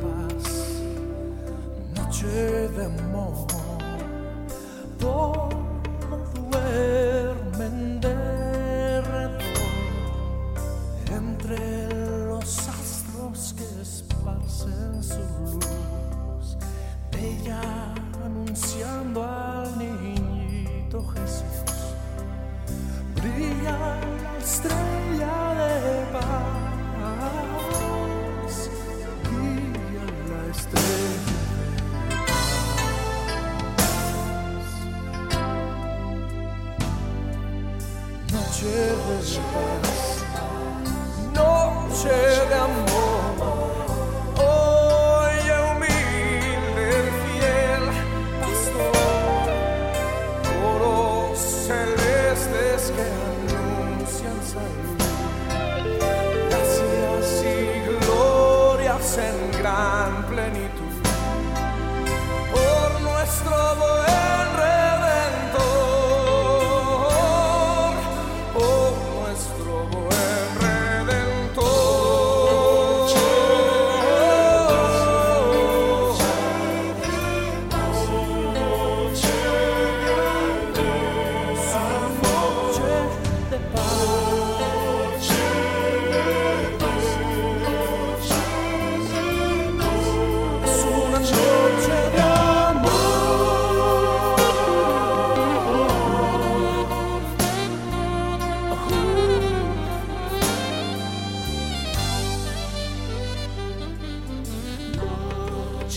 paz, noche de amor. Todos duermen de redor entre los astros que esparcen su luz, ella Noche de paz. Noche de amor. Oye, humilde, fiel pastor coros celestes que anuncian salud,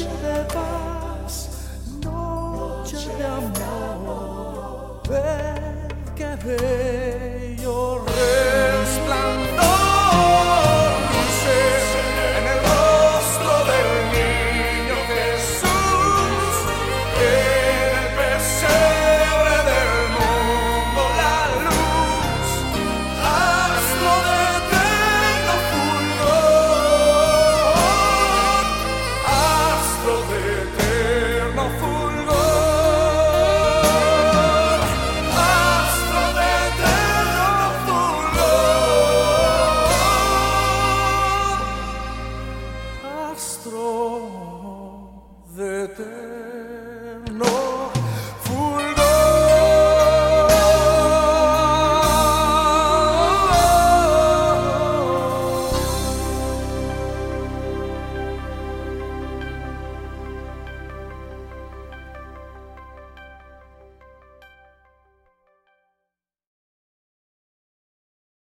Noche de paz, noche de amor. Ve que de eterno